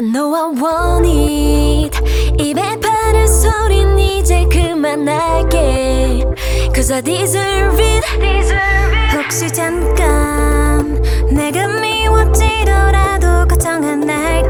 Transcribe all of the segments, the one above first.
너와 원잇 입에 바른 소린 이제 그만할게 Cause I deserve it, deserve it. 혹시 잠깐 내가 미웠지더라도 걱정 안 할게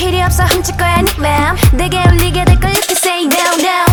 필요 없어 훔칠 거야 네 닉맘. 내게 울리게 될걸 이렇게 say now now